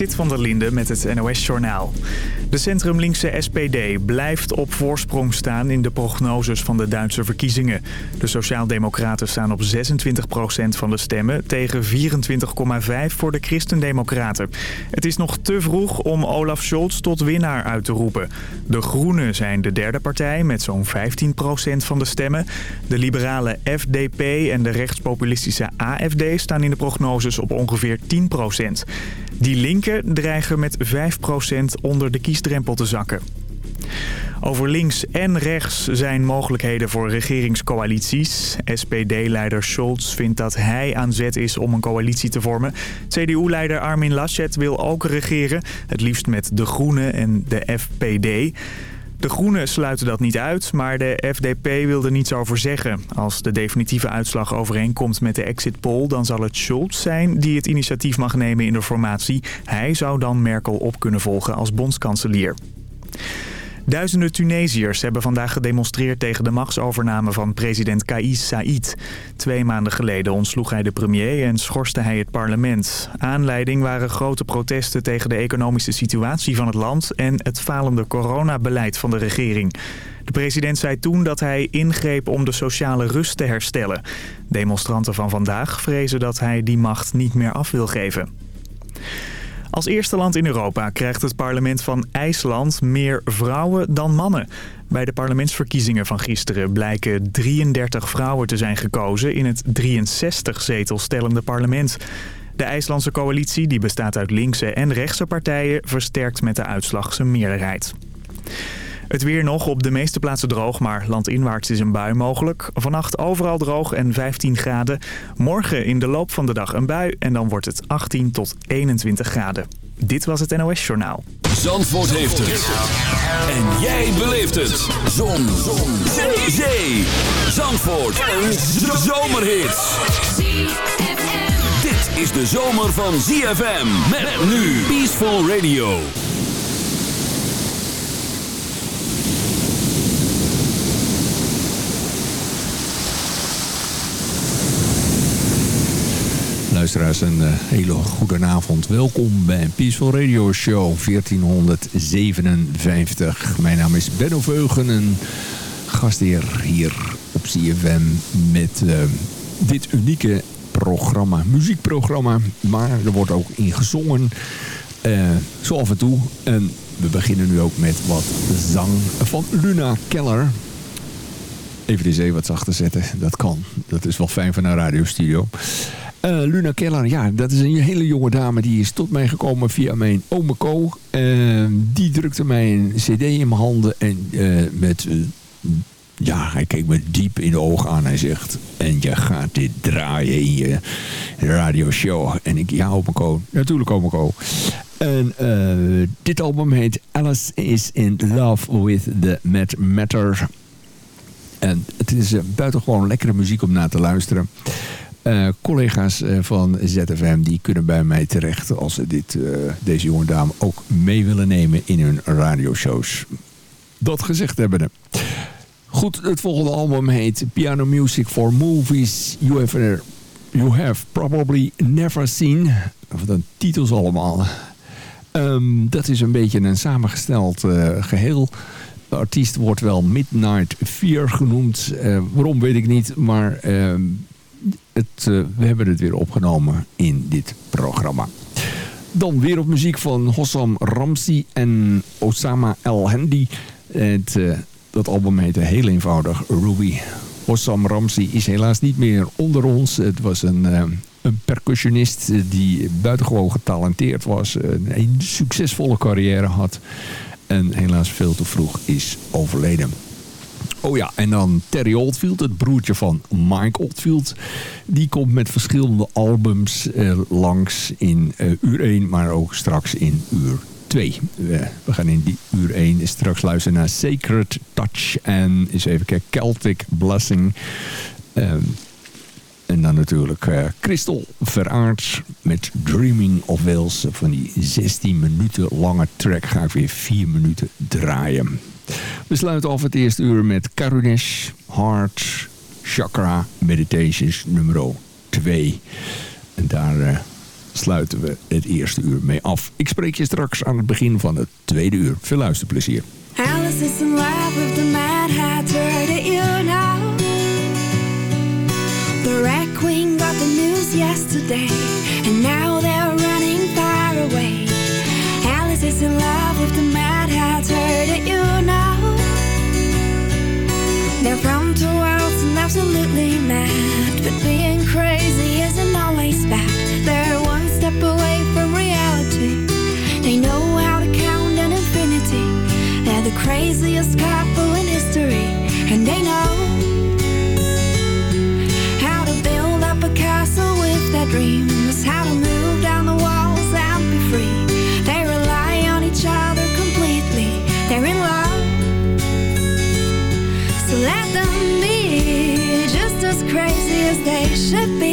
Zit van der Linde met het NOS-journaal. De centrumlinkse SPD blijft op voorsprong staan in de prognoses van de Duitse verkiezingen. De Sociaaldemocraten staan op 26% van de stemmen tegen 24,5% voor de Christendemocraten. Het is nog te vroeg om Olaf Scholz tot winnaar uit te roepen. De Groenen zijn de derde partij met zo'n 15% van de stemmen. De liberale FDP en de rechtspopulistische AFD staan in de prognoses op ongeveer 10%. Die linken dreigen met 5% onder de kiesdrempel te zakken. Over links en rechts zijn mogelijkheden voor regeringscoalities. SPD-leider Scholz vindt dat hij aan zet is om een coalitie te vormen. CDU-leider Armin Laschet wil ook regeren, het liefst met de Groenen en de FPD. De Groenen sluiten dat niet uit, maar de FDP wil er niets over zeggen. Als de definitieve uitslag overeenkomt met de exit poll... dan zal het Scholz zijn die het initiatief mag nemen in de formatie. Hij zou dan Merkel op kunnen volgen als bondskanselier. Duizenden Tunesiërs hebben vandaag gedemonstreerd tegen de machtsovername van president Kais Said. Twee maanden geleden ontsloeg hij de premier en schorste hij het parlement. Aanleiding waren grote protesten tegen de economische situatie van het land en het falende coronabeleid van de regering. De president zei toen dat hij ingreep om de sociale rust te herstellen. Demonstranten van vandaag vrezen dat hij die macht niet meer af wil geven. Als eerste land in Europa krijgt het parlement van IJsland meer vrouwen dan mannen. Bij de parlementsverkiezingen van gisteren blijken 33 vrouwen te zijn gekozen in het 63 zetels stellende parlement. De IJslandse coalitie, die bestaat uit linkse en rechtse partijen, versterkt met de uitslag zijn meerderheid. Het weer nog op de meeste plaatsen droog, maar landinwaarts is een bui mogelijk. Vannacht overal droog en 15 graden. Morgen in de loop van de dag een bui en dan wordt het 18 tot 21 graden. Dit was het NOS Journaal. Zandvoort heeft het. En jij beleeft het. Zon. Zon. Zandvoort. Een zomerhit. Dit is de zomer van ZFM. Met nu Peaceful Radio. Luisteraars, een uh, hele goede avond. Welkom bij Peaceful Radio Show 1457. Mijn naam is Benno Veugen, een gastheer hier op CFM met uh, dit unieke programma, muziekprogramma. Maar er wordt ook in gezongen, uh, zo af en toe. En we beginnen nu ook met wat zang van Luna Keller. Even de zee wat zachter zetten, dat kan. Dat is wel fijn van een radiostudio. Uh, Luna Keller, ja, dat is een hele jonge dame. Die is tot mij gekomen via mijn ome Co. Uh, die drukte mij een cd in mijn handen. En uh, met... ja, hij keek me diep in de ogen aan. Hij zegt... En je gaat dit draaien in je radioshow. En ik, ja, ome Co. Natuurlijk ome Co. En dit album heet Alice is in Love with the Mad Matter. En het is buitengewoon lekkere muziek om naar te luisteren. Uh, collega's uh, van ZFM die kunnen bij mij terecht als ze dit, uh, deze jonge dame ook mee willen nemen in hun radioshows. Dat gezegd hebben. Goed, het volgende album heet Piano Music for Movies You Have, you have Probably Never Seen. Of dan titels allemaal. Um, dat is een beetje een samengesteld geheel. De artiest wordt wel Midnight Fear genoemd. waarom weet ik niet, maar... Ehm, uh, we hebben het weer opgenomen in dit programma. Dan weer op muziek van Hossam Ramsi en Osama El Hendi. Het, uh, dat album heette heel eenvoudig Ruby. Hossam Ramsi is helaas niet meer onder ons. Het was een, uh, een percussionist die buitengewoon getalenteerd was. Een succesvolle carrière had. En helaas veel te vroeg is overleden. Oh ja, en dan Terry Oldfield, het broertje van Mike Oldfield. Die komt met verschillende albums eh, langs in uh, uur 1, maar ook straks in uur 2. We, we gaan in die uur 1 straks luisteren naar Sacred Touch en eens even kijken, Celtic Blessing. Um, en dan natuurlijk uh, Crystal Veraard met Dreaming of Wales. Van die 16 minuten lange track ga ik weer 4 minuten draaien. We sluiten af het eerste uur met Karunesh Heart Chakra Meditations nummer 2. En daar eh, sluiten we het eerste uur mee af. Ik spreek je straks aan het begin van het tweede uur. Veel luisterplezier. Alice is in love with the mad hatter. The Red Queen got the news yesterday. absolutely mad, but we je.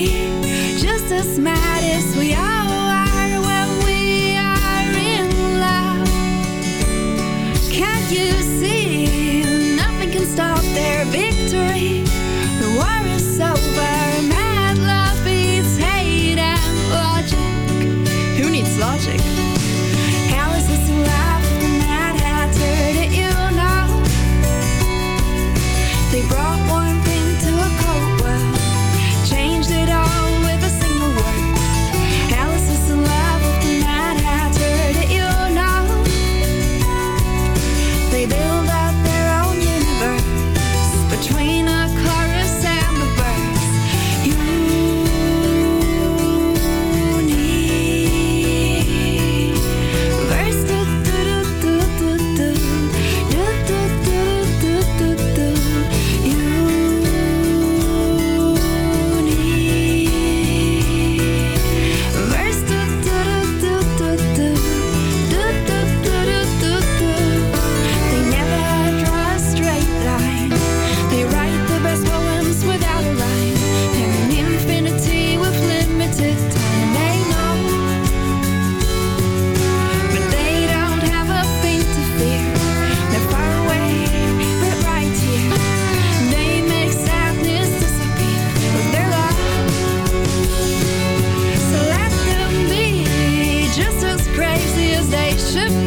they should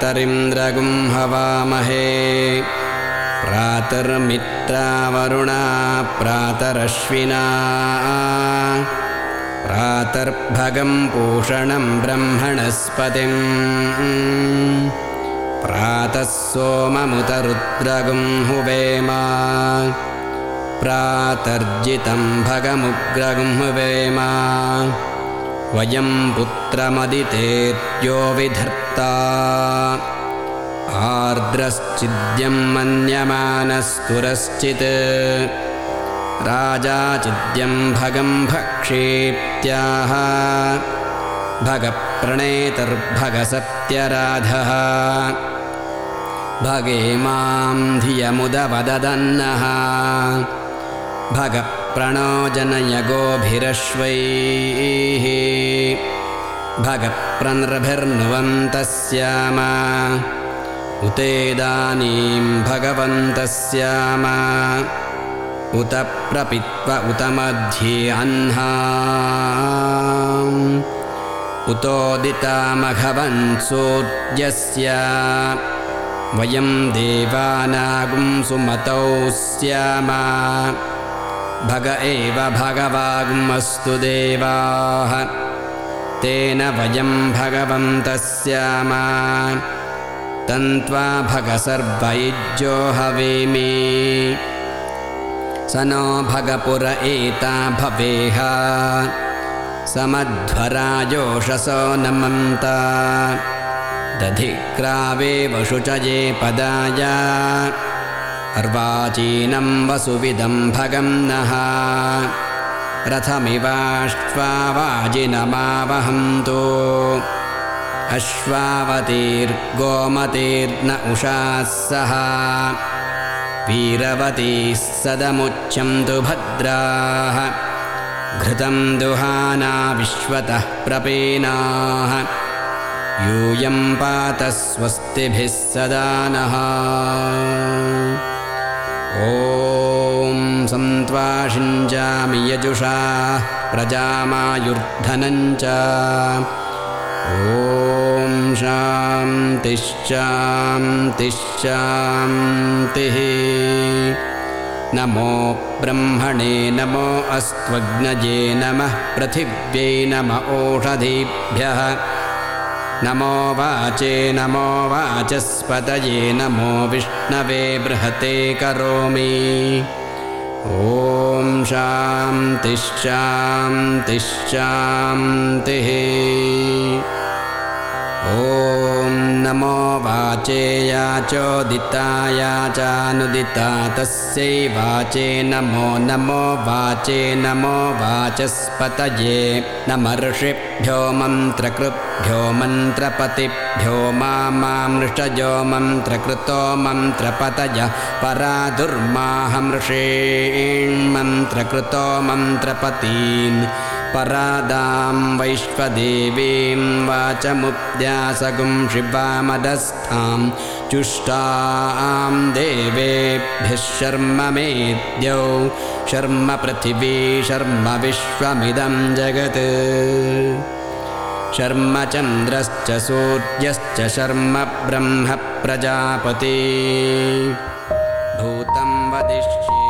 प्रातरिन्द्रगुं हवामहे प्रातर्मित्रावरुणा प्रातरश्विना। प्रातर्भगं पूषणं ब्रह्मणस्पतिम्। प्रातः सोममुतरुद्रगुं हुवेम प्रातर्जितं भगमुग्रगुं हुवेम वयं पुत्रमदितेत्यो आर्द्रश्चिद्यं मन्यमानस्तुरश्चित्। राजा चिद्यं भगं भक्षेत्याह भगप्रणेतर्भगसत्यराधः। भगे मां धियमुदवददन्नः। भगप्रणोजनयगोभिरश्वैः भगप्रनृभिर्नुवन्तस्याम उतेदानीं भगवन्तस्याम। उत प्रपित्व उत मध्ये अह्ना उतोदितामघवन्सोद्यस्य वयं देवानागुं सुमतौ स्याम। भग एव भगवागुमस्तु देवाः तेन वयं भगवन्तः स्याम तन्त्वा भगसर्वयुज्यो हवेमि। स नो भगपुर एता भवेह। समध्वराजोषसो नमन्त। दधिक्रावे वशुचये पदाय। अर्वाचीनं वसुविदं भगं नः रथमिवाश्वावाजिनमावहन्तु अश्वावतीर्गोमतीर्न उषाः सह। वीरवतीः सदमुच्यन्तु भद्राः। घृतं दुहाना विश्वतः प्रपीनाः। यूयं पात स्वस्तिभिः सदा नः ॐ सन्त्वाषिं यजुषा प्रजामायुर्धनञ्च। ॐ शां तिश्चां तिश्चातिः नमो ब्रह्मणे नमो अस्त्वग्नजे नमः पृथिव्यै नम ओषधीभ्यः। नमो वाचे नमो वाचस्पतये नमो विष्णवे बृहते करोमि। ॐ शान्तिश्चान्तिश्चान्तिः ॐ नमो वाचेया चोदिताया चानुदिता तस्यै वाचे नमो नमो वाचे नमो वाचस्पतये नमर्षिभ्यो मन्त्रकृभ्यो मन्त्रपतिभ्यो मामामृषजो मन्त्रकृतो मन्त्रपतय परादुर्माहमृषेण्मन्त्रकृतो मन्त्रपतीन् परादां वैश्वदेवीं वाचमुद्यासगुं शिवामदस्थां चुष्टां देवेभ्यः शर्म मेद्यौ शर्म पृथिवी शर्म विश्वमिदं जगत्। शर्म चन्द्रश्च सूर्यश्च शर्म ब्रह्म प्रजापति भूतं वदिष्ये